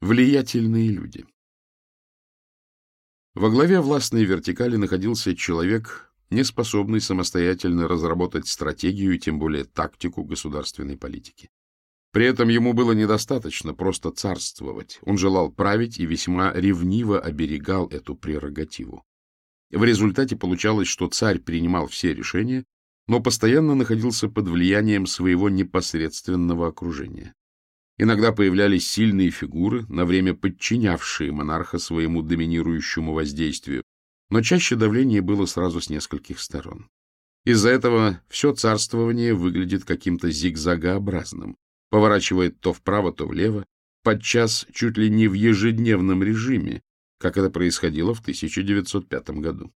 Влиятельные люди. Во главе властной вертикали находился человек, не способный самостоятельно разработать стратегию и тем более тактику государственной политики. При этом ему было недостаточно просто царствовать. Он желал править и весьма ревниво оберегал эту прерогативу. В результате получалось, что царь принимал все решения, но постоянно находился под влиянием своего непосредственного окружения. Иногда появлялись сильные фигуры, на время подчинявшие монарха своему доминирующему воздействию, но чаще давление было сразу с нескольких сторон. Из-за этого все царствование выглядит каким-то зигзагообразным, поворачивает то вправо, то влево, подчас чуть ли не в ежедневном режиме, как это происходило в 1905 году.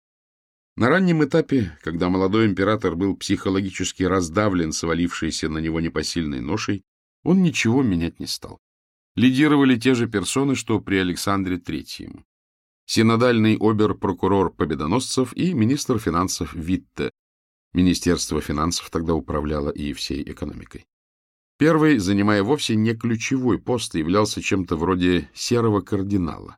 На раннем этапе, когда молодой император был психологически раздавлен свалившейся на него непосильной ношей, он ничего менять не стал. Лидировали те же персоны, что при Александре Третьем. Синодальный обер-прокурор Победоносцев и министр финансов Витте. Министерство финансов тогда управляло и всей экономикой. Первый, занимая вовсе не ключевой пост, являлся чем-то вроде серого кардинала.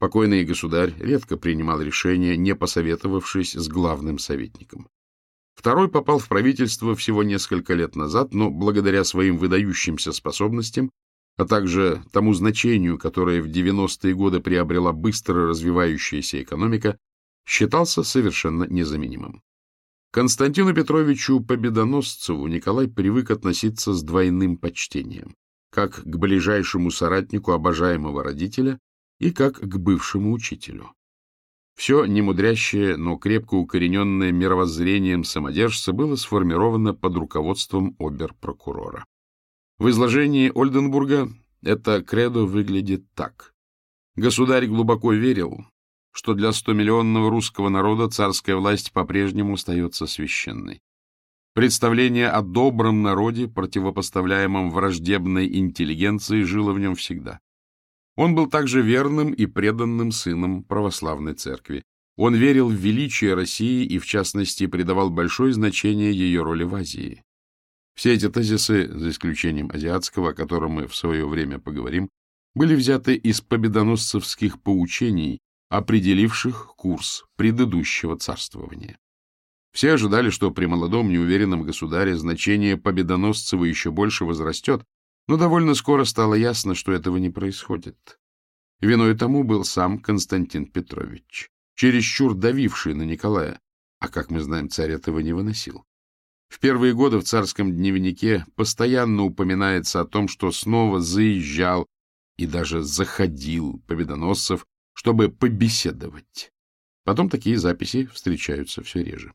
Покойный государь редко принимал решения, не посоветовавшись с главным советником. Второй попал в правительство всего несколько лет назад, но благодаря своим выдающимся способностям, а также тому значению, которое в 90-е годы приобрела быстро развивающаяся экономика, считался совершенно незаменимым. Константину Петровичу Победоносцеву Николай привык относиться с двойным почтением, как к ближайшему соратнику обожаемого родителя и как к бывшему учителю. Все немудрящее, но крепко укорененное мировоззрением самодержца было сформировано под руководством обер-прокурора. В изложении Ольденбурга это кредо выглядит так. Государь глубоко верил, что для стомиллионного русского народа царская власть по-прежнему остается священной. Представление о добром народе, противопоставляемом враждебной интеллигенции, жило в нем всегда. Он был также верным и преданным сыном православной церкви. Он верил в величие России и, в частности, придавал большое значение ее роли в Азии. Все эти тезисы, за исключением азиатского, о котором мы в свое время поговорим, были взяты из победоносцевских поучений, определивших курс предыдущего царствования. Все ожидали, что при молодом неуверенном государе значение Победоносцева еще больше возрастет, но довольно скоро стало ясно, что этого не происходит. Виной тому был сам Константин Петрович, чересчур давивший на Николая, а, как мы знаем, царь этого не выносил. В первые годы в царском дневнике постоянно упоминается о том, что снова заезжал и даже заходил Победоносцев, чтобы побеседовать. Потом такие записи встречаются все реже.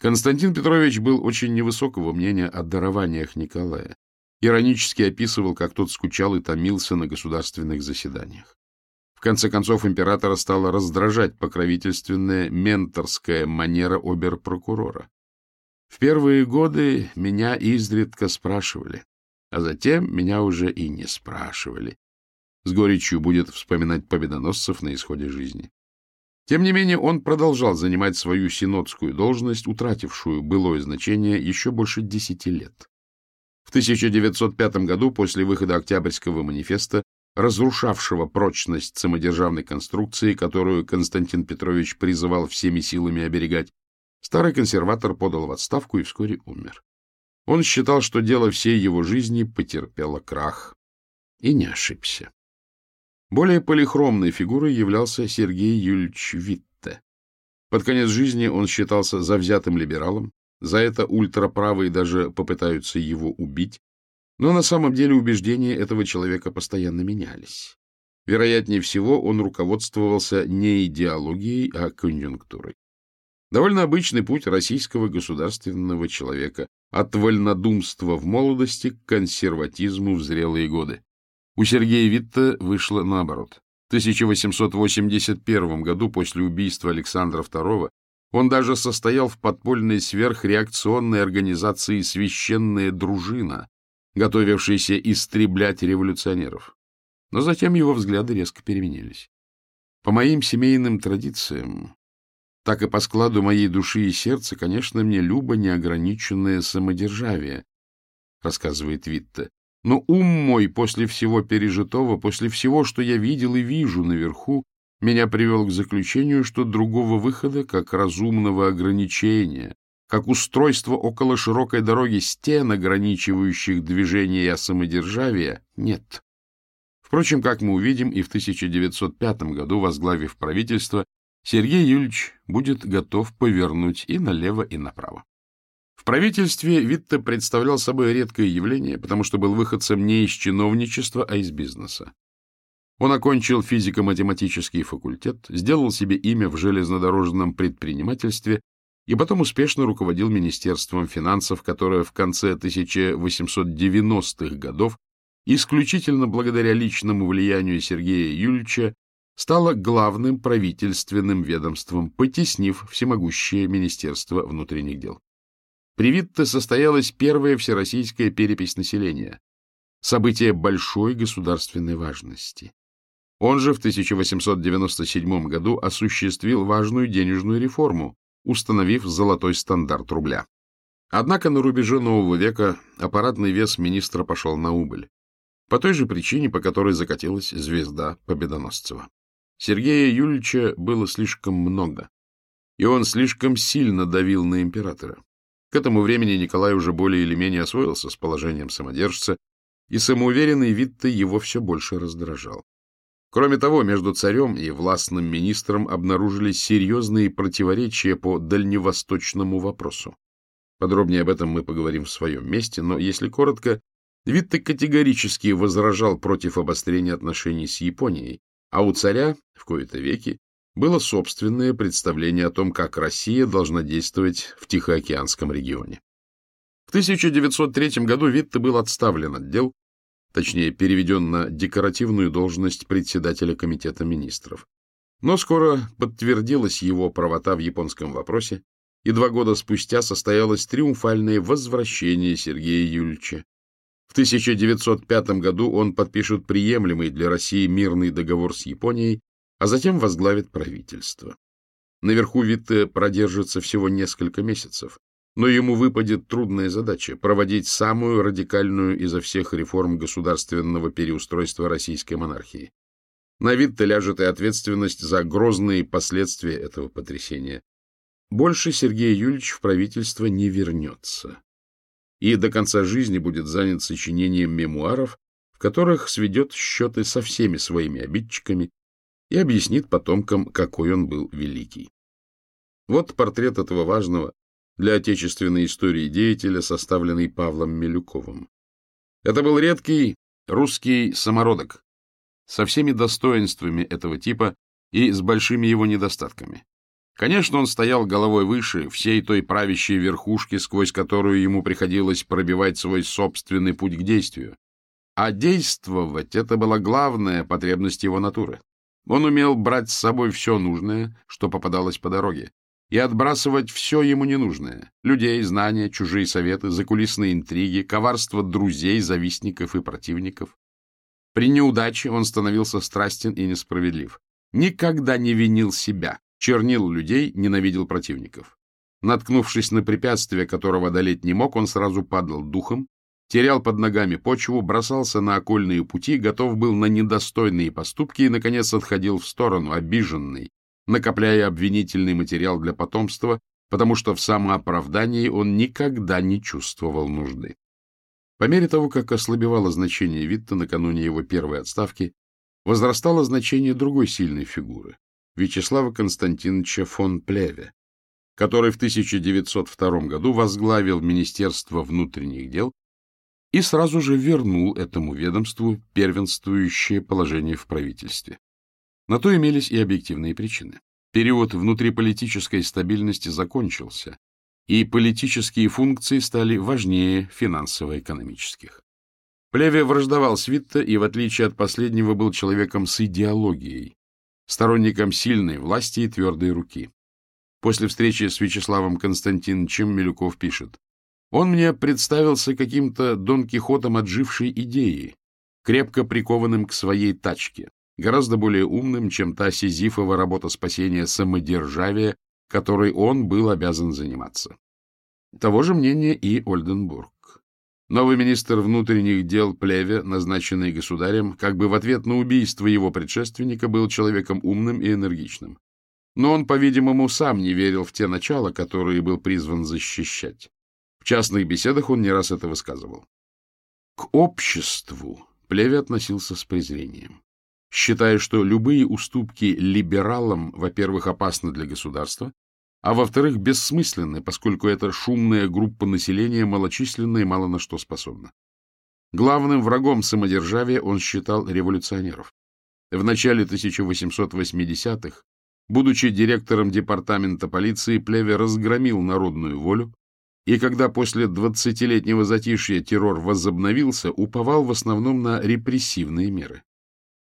Константин Петрович был очень невысокого мнения о дарованиях Николая иронически описывал, как тот скучал и томился на государственных заседаниях. В конце концов, императора стала раздражать покровительственная менторская манера обер-прокурора. В первые годы меня изредка спрашивали, а затем меня уже и не спрашивали. С горечью будет вспоминать победоносцев на исходе жизни. Тем не менее, он продолжал занимать свою синодскую должность, утратившую былое значение еще больше десяти лет. В 1905 году, после выхода Октябрьского манифеста, разрушавшего прочность самодержавной конструкции, которую Константин Петрович призывал всеми силами оберегать, старый консерватор подал в отставку и вскоре умер. Он считал, что дело всей его жизни потерпело крах. И не ошибся. Более полихромной фигурой являлся Сергей Юльевич Витте. Под конец жизни он считался завзятым либералом, за это ультраправые даже попытаются его убить, но на самом деле убеждения этого человека постоянно менялись. Вероятнее всего, он руководствовался не идеологией, а конъюнктурой. Довольно обычный путь российского государственного человека от вольнодумства в молодости к консерватизму в зрелые годы. У Сергея Витта вышло наоборот. В 1881 году после убийства Александра II он даже состоял в подпольной сверхреакционной организации «Священная дружина», готовившейся истреблять революционеров. Но затем его взгляды резко переменились. По моим семейным традициям, так и по складу моей души и сердца, конечно, мне любо неограниченное самодержавие, рассказывает Витте. Но ум мой после всего пережитого, после всего, что я видел и вижу наверху, меня привел к заключению, что другого выхода, как разумного ограничения, как устройство около широкой дороги стен, ограничивающих движение самодержавия, нет. Впрочем, как мы увидим, и в 1905 году, возглавив правительство, Сергей Юльевич будет готов повернуть и налево, и направо. В правительстве Витте представлял собой редкое явление, потому что был выходцем не из чиновничества, а из бизнеса. Он окончил физико-математический факультет, сделал себе имя в железнодорожном предпринимательстве и потом успешно руководил Министерством финансов, которое в конце 1890-х годов исключительно благодаря личному влиянию Сергея Юльча стало главным правительственным ведомством, потеснив всемогущее Министерство внутренних дел. При Витте состоялась первая всероссийская перепись населения, событие большой государственной важности. Он же в 1897 году осуществил важную денежную реформу, установив золотой стандарт рубля. Однако на рубеже нового века аппаратный вес министра пошел на убыль. По той же причине, по которой закатилась звезда Победоносцева. Сергея Юльевича было слишком много, и он слишком сильно давил на императора. К этому времени Николай уже более или менее освоился с положением самодержца, и самоуверенный вид-то его все больше раздражал. Кроме того, между царем и властным министром обнаружились серьезные противоречия по дальневосточному вопросу. Подробнее об этом мы поговорим в своем месте, но, если коротко, Витте категорически возражал против обострения отношений с Японией, а у царя, в кои-то веки, было собственное представление о том, как Россия должна действовать в Тихоокеанском регионе. В 1903 году Витте был отставлен от дел, точнее, переведен на декоративную должность председателя Комитета министров. Но скоро подтвердилась его правота в японском вопросе, и два года спустя состоялось триумфальное возвращение Сергея Юльча. В 1905 году он подпишет приемлемый для России мирный договор с Японией, а затем возглавит правительство. Наверху Витте продержится всего несколько месяцев, но ему выпадет трудная задача проводить самую радикальную изо всех реформ государственного переустройства российской монархии. На Витте ляжет и ответственность за грозные последствия этого потрясения. Больше Сергей Юльевич в правительство не вернется и до конца жизни будет занят сочинением мемуаров, в которых сведет счеты со всеми своими обидчиками и объяснит потомкам, какой он был великий. Вот портрет этого важного для отечественной истории деятеля, составленный Павлом Милюковым. Это был редкий русский самородок со всеми достоинствами этого типа и с большими его недостатками. Конечно, он стоял головой выше всей той правящей верхушки, сквозь которую ему приходилось пробивать свой собственный путь к действию. А действовать — это была главная потребность его натуры. Он умел брать с собой все нужное, что попадалось по дороге, и отбрасывать все ему ненужное — людей, знания, чужие советы, закулисные интриги, коварство друзей, завистников и противников. При неудаче он становился страстен и несправедлив. Никогда не винил себя, чернил людей, ненавидел противников. Наткнувшись на препятствие, которого одолеть не мог, он сразу падал духом, терял под ногами почву, бросался на окольные пути, готов был на недостойные поступки и, наконец, отходил в сторону, обиженный, накопляя обвинительный материал для потомства, потому что в самооправдании он никогда не чувствовал нужды. По мере того, как ослабевало значение Витта накануне его первой отставки, возрастало значение другой сильной фигуры — Вячеслава Константиновича фон Плеве, который в 1902 году возглавил Министерство внутренних дел и сразу же вернул этому ведомству первенствующее положение в правительстве. На то имелись и объективные причины. Период внутриполитической стабильности закончился, и политические функции стали важнее финансово-экономических. Плеве враждовал с Витте и, в отличие от последнего, был человеком с идеологией, сторонником сильной власти и твердой руки. После встречи с Вячеславом Константиновичем Милюков пишет, он мне представился каким-то Дон Кихотом отжившей идеи, крепко прикованным к своей тачке, гораздо более умным, чем та сизифова работа спасения самодержавия, которой он был обязан заниматься. Того же мнения и Ольденбург. Новый министр внутренних дел Плеве, назначенный государем, как бы в ответ на убийство его предшественника, был человеком умным и энергичным. Но он, по-видимому, сам не верил в те начала, которые был призван защищать. В частных беседах он не раз это высказывал. К обществу Плеве относился с презрением, считая, что любые уступки либералам, во-первых, опасны для государства, а во-вторых, бессмысленны, поскольку эта шумная группа населения малочисленна и мало на что способна. Главным врагом самодержавия он считал революционеров. В начале 1880-х, будучи директором департамента полиции, Плеве разгромил народную волю, и когда после двадцатилетнего затишья террор возобновился, уповал в основном на репрессивные меры.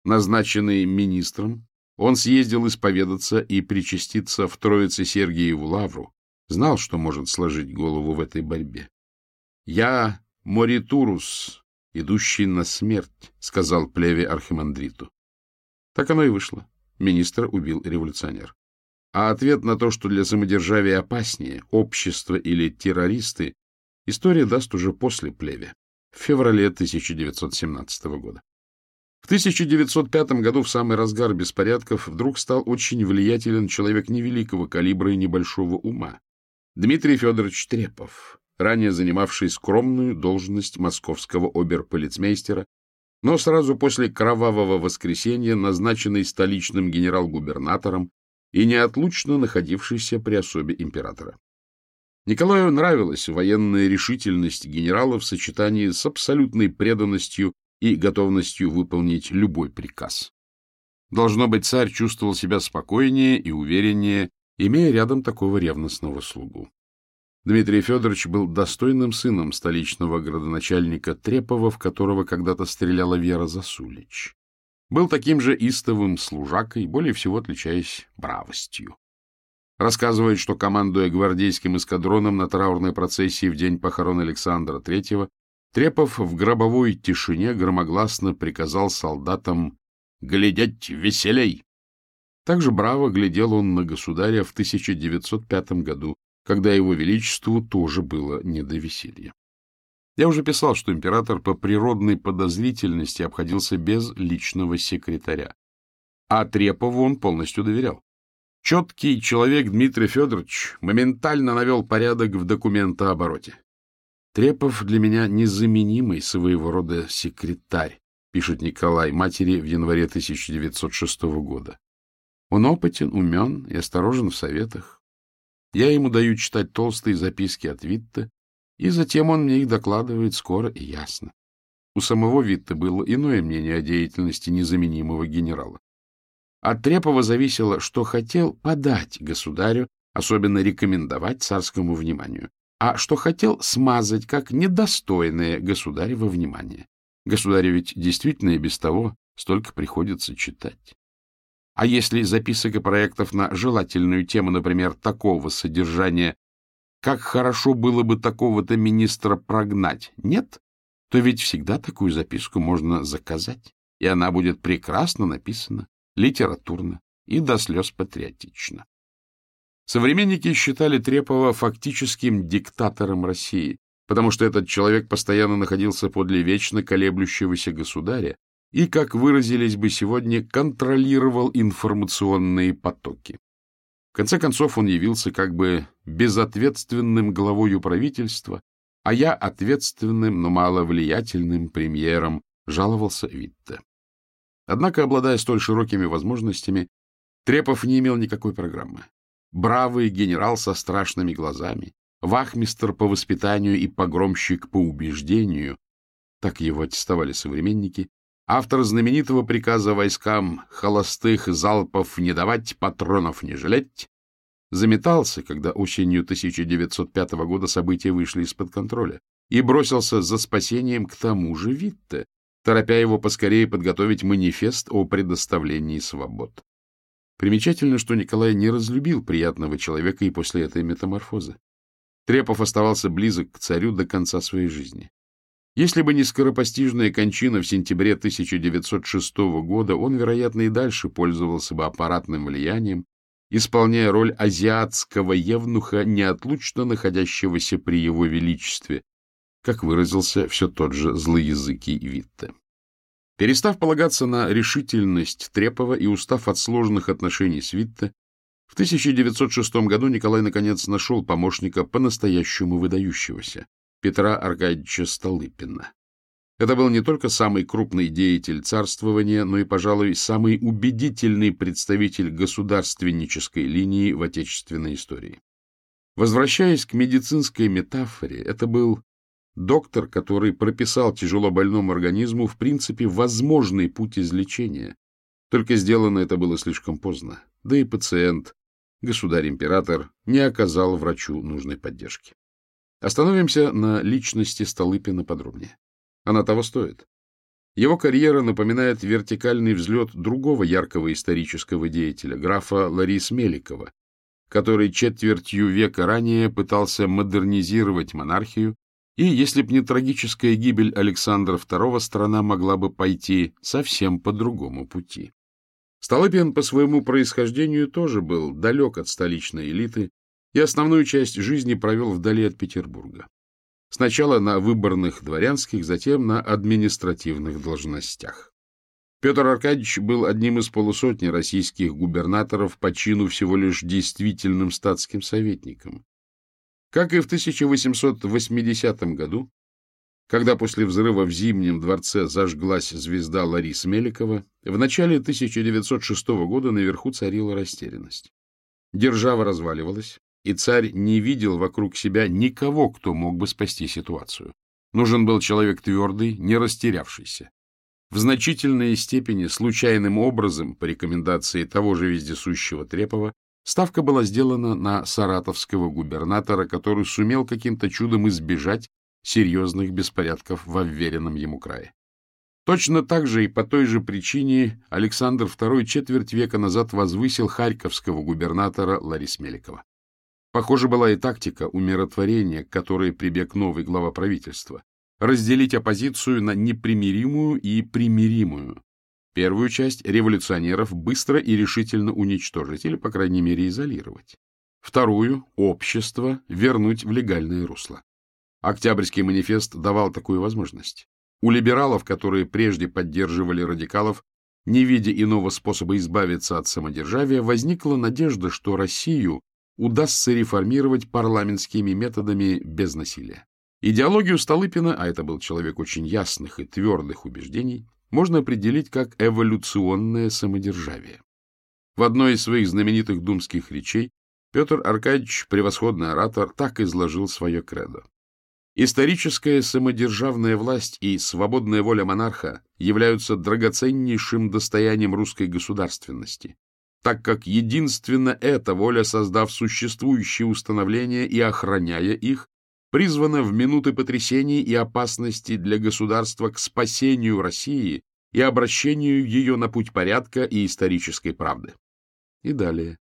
Назначенный министром, он съездил исповедаться и причаститься в Троице Сергиеву Лавру, знал, что может сложить голову в этой борьбе. «Я Моритурус, идущий на смерть», — сказал плеве архимандриту. Так оно и вышло. Министр убил революционер. А ответ на то, что для самодержавия опаснее, общество или террористы, история даст уже после плеве, в феврале 1917 года. В 1905 году, в самый разгар беспорядков, вдруг стал очень влиятелен человек невеликого калибра и небольшого ума. Дмитрий Федорович Трепов, ранее занимавший скромную должность московского оберполицмейстера, но сразу после кровавого воскресенья назначенный столичным генерал-губернатором и неотлучно находившийся при особе императора. Николаю нравилась военная решительность генерала в сочетании с абсолютной преданностью и готовностью выполнить любой приказ. Должно быть, царь чувствовал себя спокойнее и увереннее, имея рядом такого ревностного слугу. Дмитрий Федорович был достойным сыном столичного градоначальника Трепова, в которого когда-то стреляла Вера Засулич. Был таким же истовым служакой, более всего отличаясь бравостью. Рассказывает, что, командуя гвардейским эскадроном на траурной процессии в день похорон Александра III, Трепов в гробовой тишине громогласно приказал солдатам «глядеть веселей». Также браво глядел он на государя в 1905 году, когда его величеству тоже было не до веселья. Я уже писал, что император по природной подозрительности обходился без личного секретаря. А Трепову он полностью доверял. Четкий человек Дмитрий Федорович моментально навел порядок в документообороте. Трепов для меня незаменимый своего рода секретарь, пишет Николай матери в январе 1906 года. Он опытен, умен и осторожен в советах. Я ему даю читать толстые записки от Витте, и затем он мне их докладывает скоро и ясно. У самого Витте было иное мнение о деятельности незаменимого генерала. От Трепова зависело, что хотел подать государю, особенно рекомендовать царскому вниманию а что хотел смазать как недостойное государево внимание. Государю ведь действительно и без того столько приходится читать. А если записок и проектов на желательную тему, например, такого содержания, как хорошо было бы такого-то министра прогнать, нет, то ведь всегда такую записку можно заказать, и она будет прекрасно написана, литературно и до слез патриотично. Современники считали Трепова фактическим диктатором России, потому что этот человек постоянно находился подле вечно колеблющегося государя и, как выразились бы сегодня, контролировал информационные потоки. В конце концов, он явился как бы безответственным главою правительства, а я ответственным, но маловлиятельным премьером, жаловался Витте. Однако, обладая столь широкими возможностями, Трепов не имел никакой программы бравый генерал со страшными глазами, вахмистр по воспитанию и погромщик по убеждению, так его аттестовали современники, автор знаменитого приказа войскам холостых залпов не давать, патронов не жалеть, заметался, когда осенью 1905 года события вышли из-под контроля, и бросился за спасением к тому же Витте, торопя его поскорее подготовить манифест о предоставлении свобод. Примечательно, что Николай не разлюбил приятного человека и после этой метаморфозы. Трепов оставался близок к царю до конца своей жизни. Если бы не скоропостижная кончина в сентябре 1906 года, он, вероятно, и дальше пользовался бы аппаратным влиянием, исполняя роль азиатского евнуха, неотлучно находящегося при его величестве. как выразился все тот же злоязыкий Витте. Перестав полагаться на решительность Трепова и устав от сложных отношений с Витте, в 1906 году Николай наконец нашел помощника по-настоящему выдающегося, Петра Аркадьевича Столыпина. Это был не только самый крупный деятель царствования, но и, пожалуй, самый убедительный представитель государственнической линии в отечественной истории. Возвращаясь к медицинской метафоре, это был доктор, который прописал тяжело больному организму в принципе возможный путь излечения. Только сделано это было слишком поздно, да и пациент, государь-император, не оказал врачу нужной поддержки. Остановимся на личности Столыпина подробнее. Она того стоит. Его карьера напоминает вертикальный взлет другого яркого исторического деятеля, графа Ларис Меликова, который четвертью века ранее пытался модернизировать монархию, и, если б не трагическая гибель Александра II, страна могла бы пойти совсем по другому пути. Столыпин по своему происхождению тоже был далек от столичной элиты и основную часть жизни провел вдали от Петербурга. Сначала на выборных дворянских, затем на административных должностях. Петр Аркадьевич был одним из полусотни российских губернаторов по чину всего лишь действительным статским советником. Как и в 1880 году, когда после взрыва в Зимнем дворце зажглась звезда Ларисы Меликова, в начале 1906 года наверху царила растерянность. Держава разваливалась, и царь не видел вокруг себя никого, кто мог бы спасти ситуацию. Нужен был человек твердый, не растерявшийся. В значительной степени, случайным образом, по рекомендации того же вездесущего Трепова, ставка была сделана на саратовского губернатора, который сумел каким-то чудом избежать серьезных беспорядков в уверенном ему крае. Точно так же и по той же причине Александр II четверть века назад возвысил харьковского губернатора Ларис Меликова. Похоже, была и тактика умиротворения, к которой прибег новый глава правительства разделить оппозицию на непримиримую и примиримую. Первую часть революционеров быстро и решительно уничтожить или, по крайней мере, изолировать. Вторую — общество вернуть в легальное русло. Октябрьский манифест давал такую возможность. У либералов, которые прежде поддерживали радикалов, не видя иного способа избавиться от самодержавия, возникла надежда, что Россию удастся реформировать парламентскими методами без насилия. Идеологию Столыпина, а это был человек очень ясных и твердых убеждений, можно определить как эволюционное самодержавие. В одной из своих знаменитых думских речей Петр Аркадьевич, превосходный оратор, так изложил свое кредо. Историческая самодержавная власть и свободная воля монарха являются драгоценнейшим достоянием русской государственности, так как единственно эта воля, создав существующие установления и охраняя их, призвана в минуты потрясений и опасности для государства к спасению России и обращению ее на путь порядка и исторической правды. И далее.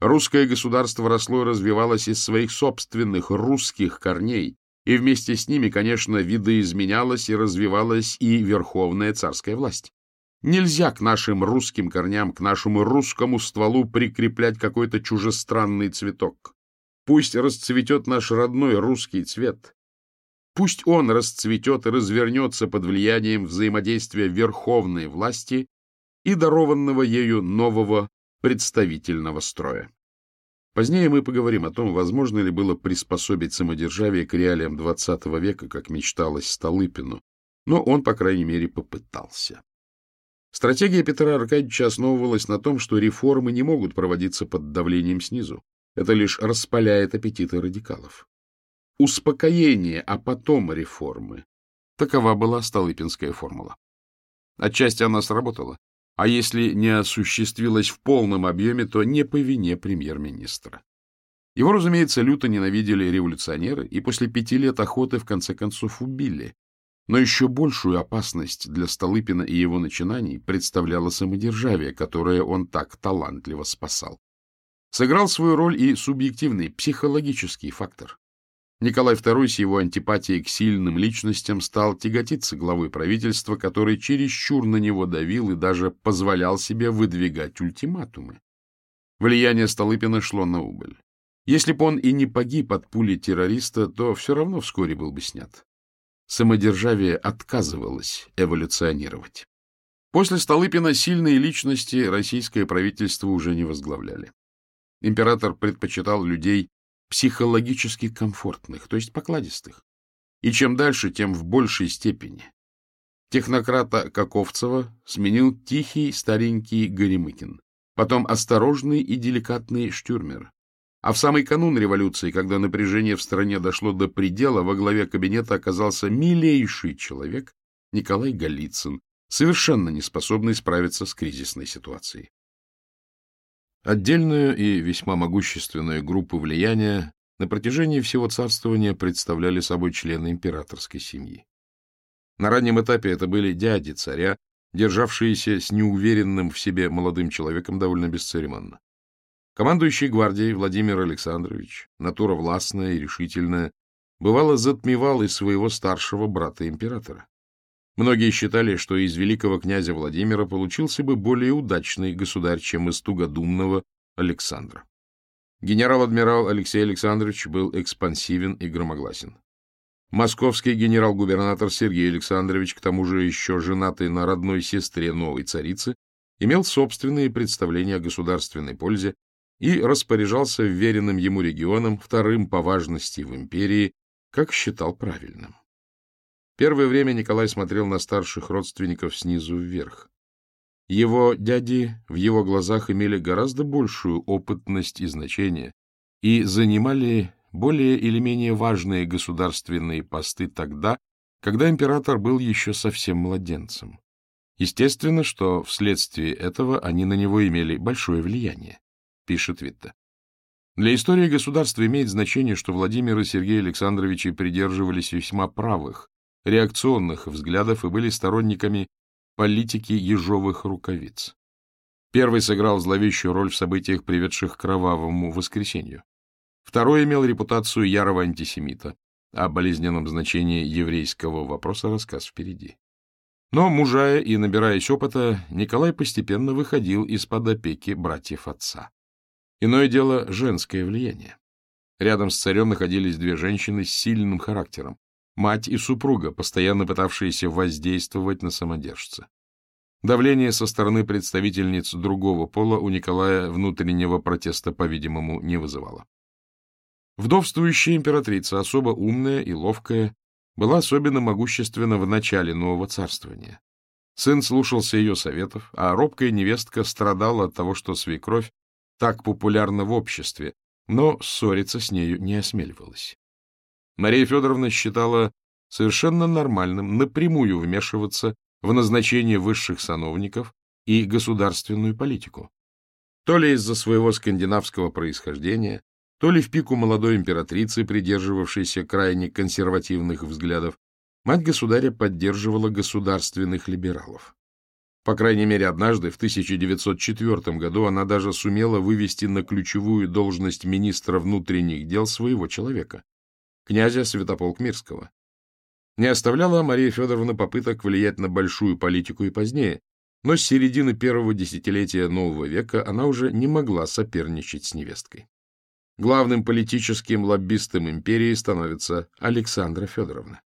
Русское государство росло и развивалось из своих собственных русских корней, и вместе с ними, конечно, видоизменялась и развивалась и верховная царская власть. Нельзя к нашим русским корням, к нашему русскому стволу прикреплять какой-то чужестранный цветок. Пусть расцветет наш родной русский цвет. Пусть он расцветет и развернется под влиянием взаимодействия верховной власти и дарованного ею нового представительного строя. Позднее мы поговорим о том, возможно ли было приспособить самодержавие к реалиям XX века, как мечталось Столыпину, но он, по крайней мере, попытался. Стратегия Петра Аркадьевича основывалась на том, что реформы не могут проводиться под давлением снизу. Это лишь распаляет аппетиты радикалов. Успокоение, а потом реформы. Такова была Столыпинская формула. Отчасти она сработала, а если не осуществилась в полном объеме, то не по вине премьер-министра. Его, разумеется, люто ненавидели революционеры и после пяти лет охоты в конце концов убили. Но еще большую опасность для Столыпина и его начинаний представляло самодержавие, которое он так талантливо спасал. Сыграл свою роль и субъективный, психологический фактор. Николай II с его антипатией к сильным личностям стал тяготиться главой правительства, который чересчур на него давил и даже позволял себе выдвигать ультиматумы. Влияние Столыпина шло на убыль. Если бы он и не погиб от пули террориста, то все равно вскоре был бы снят. самодержавие отказывалось эволюционировать. После Столыпина сильные личности российское правительство уже не возглавляли. Император предпочитал людей психологически комфортных, то есть покладистых. И чем дальше, тем в большей степени. Технократа Каковцева сменил тихий старенький Горемыкин, потом осторожный и деликатный Штюрмер, а в самый канун революции, когда напряжение в стране дошло до предела, во главе кабинета оказался милейший человек Николай Голицын, совершенно не способный справиться с кризисной ситуацией. Отдельную и весьма могущественную группу влияния на протяжении всего царствования представляли собой члены императорской семьи. На раннем этапе это были дяди царя, державшиеся с неуверенным в себе молодым человеком довольно бесцеремонно. Командующий гвардией Владимир Александрович, натура властная и решительная, бывало затмевал и своего старшего брата императора. Многие считали, что из великого князя Владимира получился бы более удачный государь, чем из тугодумного Александра. Генерал-адмирал Алексей Александрович был экспансивен и громогласен. Московский генерал-губернатор Сергей Александрович, к тому же еще женатый на родной сестре новой царицы, имел собственные представления о государственной пользе и распоряжался вверенным ему регионом вторым по важности в империи, как считал правильным. Первое время Николай смотрел на старших родственников снизу вверх. Его дяди в его глазах имели гораздо большую опытность и значение и занимали более или менее важные государственные посты тогда, когда император был еще совсем младенцем. Естественно, что вследствие этого они на него имели большое влияние пишет Витте. Для истории государства имеет значение, что Владимир и Сергей Александровичи придерживались весьма правых, реакционных взглядов и были сторонниками политики ежовых рукавиц. Первый сыграл зловещую роль в событиях, приведших к кровавому воскресенью. Второй имел репутацию ярого антисемита. О болезненном значении еврейского вопроса рассказ впереди. Но, мужая и набираясь опыта, Николай постепенно выходил из-под опеки братьев отца. Иное дело — женское влияние. Рядом с царем находились две женщины с сильным характером, мать и супруга, постоянно пытавшиеся воздействовать на самодержца. Давление со стороны представительниц другого пола у Николая внутреннего протеста, по-видимому, не вызывало. Вдовствующая императрица, особо умная и ловкая, была особенно могущественна в начале нового царствования. Сын слушался ее советов, а робкая невестка страдала от того, что свекровь так популярна в обществе, но ссориться с нею не осмеливалась. Мария Федоровна считала совершенно нормальным напрямую вмешиваться в назначение высших сановников и государственную политику. То ли из-за своего скандинавского происхождения, то ли в пику молодой императрицы, придерживавшейся крайне консервативных взглядов, мать государя поддерживала государственных либералов. По крайней мере, однажды, в 1904 году, она даже сумела вывести на ключевую должность министра внутренних дел своего человека, князя Святополк Мирского. Не оставляла Мария Федоровна попыток влиять на большую политику и позднее, но с середины первого десятилетия нового века она уже не могла соперничать с невесткой. Главным политическим лоббистом империи становится Александра Федоровна.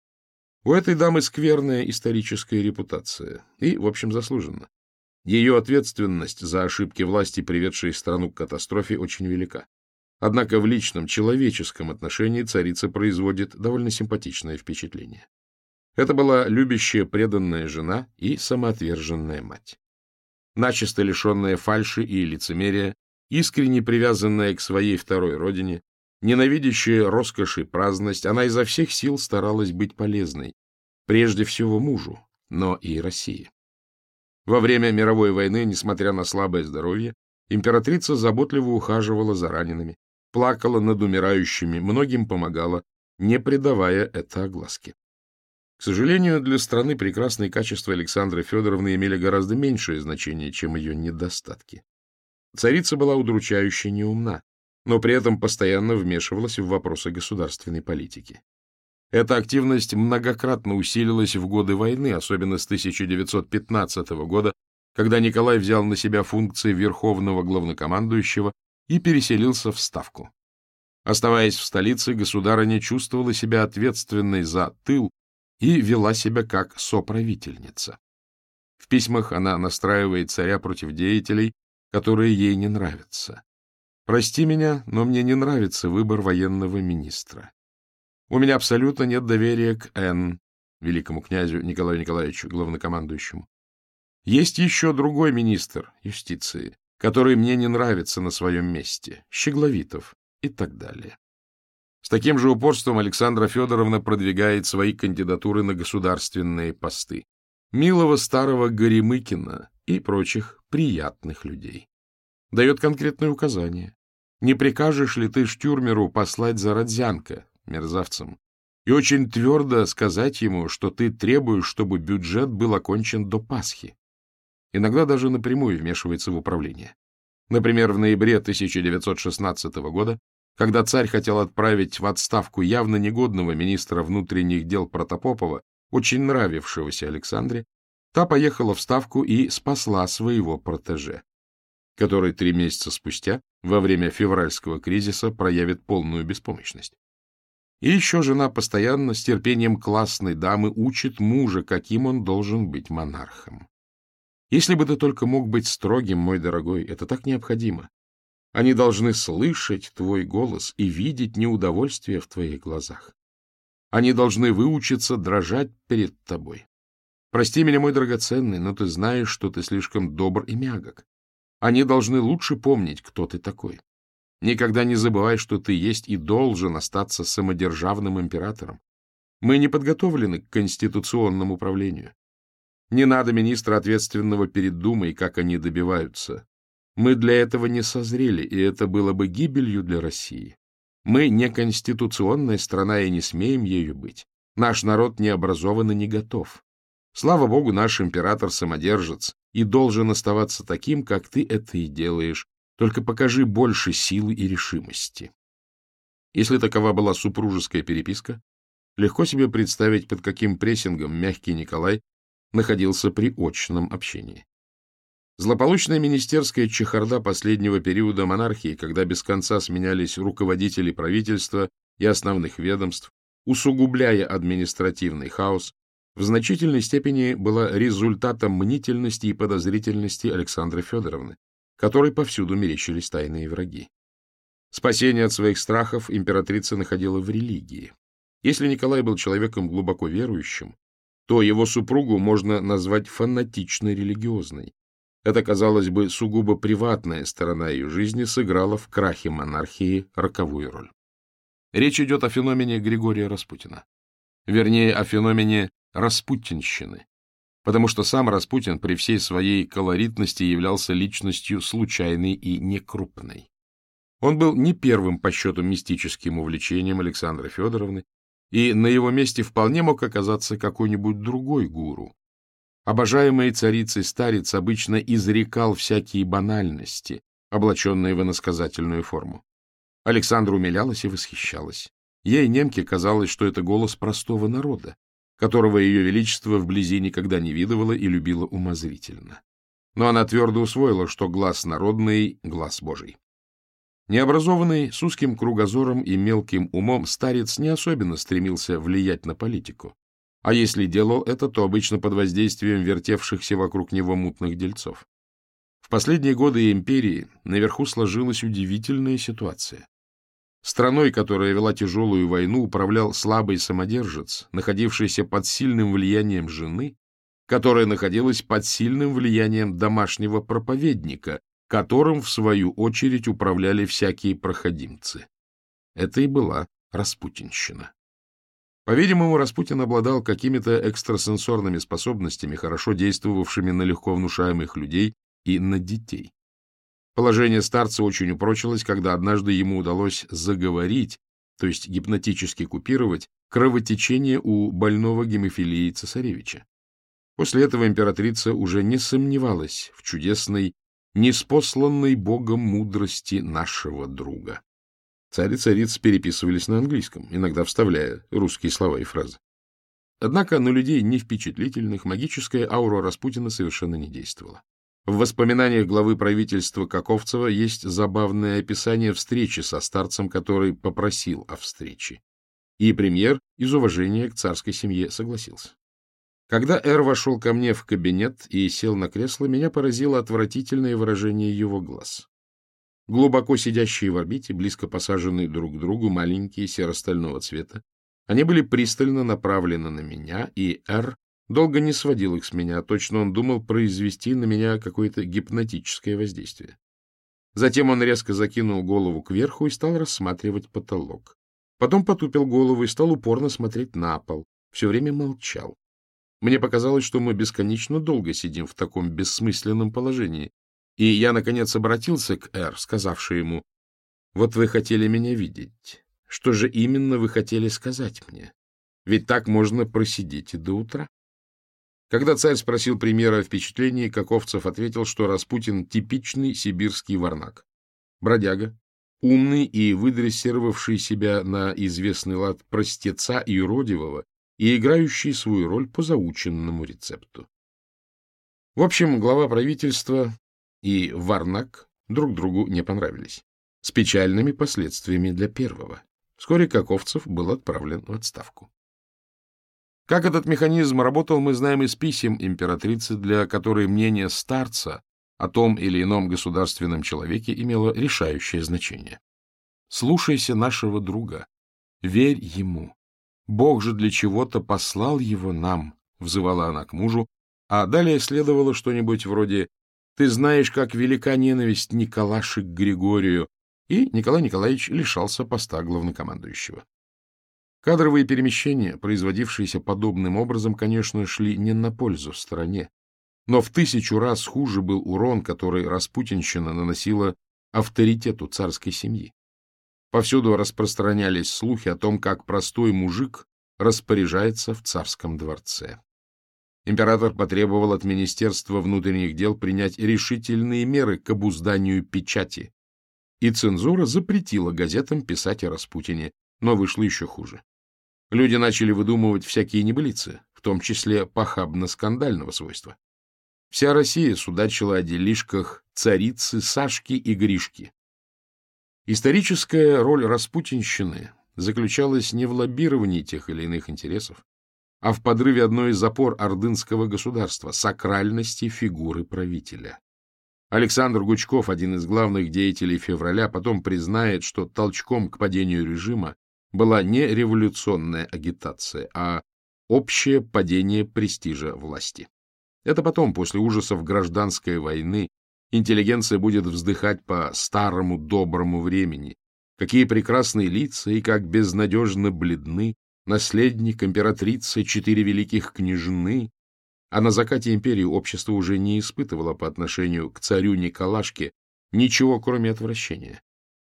У этой дамы скверная историческая репутация, и, в общем, заслуженно. Ее ответственность за ошибки власти, приведшие страну к катастрофе, очень велика. Однако в личном, человеческом отношении царица производит довольно симпатичное впечатление. Это была любящая, преданная жена и самоотверженная мать. Начисто лишенная фальши и лицемерия, искренне привязанная к своей второй родине, Ненавидящая роскошь и праздность, она изо всех сил старалась быть полезной, прежде всего мужу, но и России. Во время мировой войны, несмотря на слабое здоровье, императрица заботливо ухаживала за ранеными, плакала над умирающими, многим помогала, не придавая это огласке. К сожалению, для страны прекрасные качества Александры Федоровны имели гораздо меньшее значение, чем ее недостатки. Царица была удручающе неумна, но при этом постоянно вмешивалась в вопросы государственной политики. Эта активность многократно усилилась в годы войны, особенно с 1915 года, когда Николай взял на себя функции верховного главнокомандующего и переселился в Ставку. Оставаясь в столице, государыня чувствовала себя ответственной за тыл и вела себя как соправительница. В письмах она настраивает царя против деятелей, которые ей не нравятся. Прости меня, но мне не нравится выбор военного министра. У меня абсолютно нет доверия к Н, великому князю Николаю Николаевичу, главнокомандующему. Есть еще другой министр юстиции, который мне не нравится на своем месте, Щегловитов и так далее. С таким же упорством Александра Федоровна продвигает свои кандидатуры на государственные посты. Милого старого Горемыкина и прочих приятных людей. Дает конкретные указания. Не прикажешь ли ты Штюрмеру послать за Родзянко, мерзавцем, и очень твердо сказать ему, что ты требуешь, чтобы бюджет был окончен до Пасхи. Иногда даже напрямую вмешивается в управление. Например, в ноябре 1916 года, когда царь хотел отправить в отставку явно негодного министра внутренних дел Протопопова, очень нравившегося Александре, та поехала в Ставку и спасла своего протеже, который три месяца спустя, во время февральского кризиса, проявит полную беспомощность. И еще жена постоянно с терпением классной дамы учит мужа, каким он должен быть монархом. Если бы ты только мог быть строгим, мой дорогой, это так необходимо. Они должны слышать твой голос и видеть неудовольствие в твоих глазах. Они должны выучиться дрожать перед тобой. Прости меня, мой драгоценный, но ты знаешь, что ты слишком добр и мягок. Они должны лучше помнить, кто ты такой. Никогда не забывай, что ты есть и должен остаться самодержавным императором. Мы не подготовлены к конституционному управлению. Не надо министра, ответственного перед Думой, как они добиваются. Мы для этого не созрели, и это было бы гибелью для России. Мы не конституционная страна и не смеем ею быть. Наш народ не образован и не готов. Слава богу, наш император самодержец и должен оставаться таким, как ты это и делаешь, только покажи больше силы и решимости. Если такова была супружеская переписка, легко себе представить, под каким прессингом мягкий Николай находился при очном общении. Злополучная министерская чехарда последнего периода монархии, когда без конца сменялись руководители правительства и основных ведомств, усугубляя административный хаос, в значительной степени была результатом мнительности и подозрительности Александры Федоровны, которой повсюду мерещились тайные враги. Спасение от своих страхов императрица находила в религии. Если Николай был человеком глубоко верующим, то его супругу можно назвать фанатично религиозной. Это, казалось бы, сугубо приватная сторона ее жизни сыграла в крахе монархии роковую роль. Речь идет о феномене Григория Распутина. Вернее, о феномене распутинщины, потому что сам Распутин при всей своей колоритности являлся личностью случайной и некрупной. Он был не первым по счету мистическим увлечением Александры Федоровны, и на его месте вполне мог оказаться какой-нибудь другой гуру. Обожаемый царицей старец обычно изрекал всякие банальности, облаченные в иносказательную форму. Александра умилялась и восхищалась. Ей, немке, казалось, что это голос простого народа, которого ее величество вблизи никогда не видывало и любило умозрительно. Но она твердо усвоила, что глаз народный — глаз Божий. Необразованный, с узким кругозором и мелким умом, старец не особенно стремился влиять на политику. А если делал это, то обычно под воздействием вертевшихся вокруг него мутных дельцов. В последние годы империи наверху сложилась удивительная ситуация. Страной, которая вела тяжелую войну, управлял слабый самодержец, находившийся под сильным влиянием жены, которая находилась под сильным влиянием домашнего проповедника, которым, в свою очередь, управляли всякие проходимцы. Это и была Распутинщина. По-видимому, Распутин обладал какими-то экстрасенсорными способностями, хорошо действовавшими на легко внушаемых людей и на детей. Положение старца очень упрочилось, когда однажды ему удалось заговорить, то есть гипнотически купировать, кровотечение у больного гемофилии цесаревича. После этого императрица уже не сомневалась в чудесной, неспосланной Богом мудрости нашего друга. Царь и царица переписывались на английском, иногда вставляя русские слова и фразы. Однако на людей невпечатлительных магическая аура Распутина совершенно не действовала. В воспоминаниях главы правительства Каковцева есть забавное описание встречи со старцем, который попросил о встрече. и премьер из уважения к царской семье согласился. Когда Эр вошел ко мне в кабинет и сел на кресло, меня поразило отвратительное выражение его глаз. Глубоко сидящие в орбите, близко посаженные друг к другу, маленькие, серо-стального цвета, они были пристально направлены на меня, и Эр долго не сводил их с меня, точно он думал произвести на меня какое-то гипнотическое воздействие. Затем он резко закинул голову кверху и стал рассматривать потолок. Потом потупил голову и стал упорно смотреть на пол, все время молчал. Мне показалось, что мы бесконечно долго сидим в таком бессмысленном положении, и я, наконец, обратился к Эр, сказавший ему, «Вот вы хотели меня видеть. Что же именно вы хотели сказать мне? Ведь так можно просидеть и до утра». Когда царь спросил премьера о впечатлении, Каковцев ответил, что Распутин — типичный сибирский варнак. Бродяга, умный и выдрессировавший себя на известный лад простеца и юродивого, и играющий свою роль по заученному рецепту. В общем, глава правительства и Варнак друг другу не понравились, с печальными последствиями для первого. Вскоре Каковцев был отправлен в отставку. Как этот механизм работал, мы знаем из писем императрицы, для которой мнение старца о том или ином государственном человеке имело решающее значение. «Слушайся нашего друга, верь ему. Бог же для чего-то послал его нам», — взывала она к мужу, а далее следовало что-нибудь вроде «Ты знаешь, как велика ненависть Николаши к Григорию», и Николай Николаевич лишался поста главнокомандующего. Кадровые перемещения, производившиеся подобным образом, конечно, шли не на пользу стране. Но в тысячу раз хуже был урон, который Распутинщина наносила авторитету царской семьи. Повсюду распространялись слухи о том, как простой мужик распоряжается в царском дворце. Император потребовал от Министерства внутренних дел принять решительные меры к обузданию печати, и цензура запретила газетам писать о Распутине, но вышло еще хуже. Люди начали выдумывать всякие небылицы, в том числе похабно-скандального свойства. Вся Россия судачила о делишках царицы Сашки и Гришки. Историческая роль распутинщины заключалась не в лоббировании тех или иных интересов, а в подрыве одной из опор ордынского государства — сакральности фигуры правителя. Александр Гучков, один из главных деятелей февраля, потом признает, что толчком к падению режима была не революционная агитация, а общее падение престижа власти. Это потом, после ужасов гражданской войны, интеллигенция будет вздыхать по старому доброму времени, какие прекрасные лица и как безнадежно бледны наследник, императрица, четыре великих княжны, а на закате империи общество уже не испытывало по отношению к царю Николашке ничего, кроме отвращения.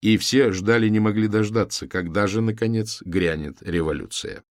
И все ждали не могли дождаться, когда же, наконец, грянет революция.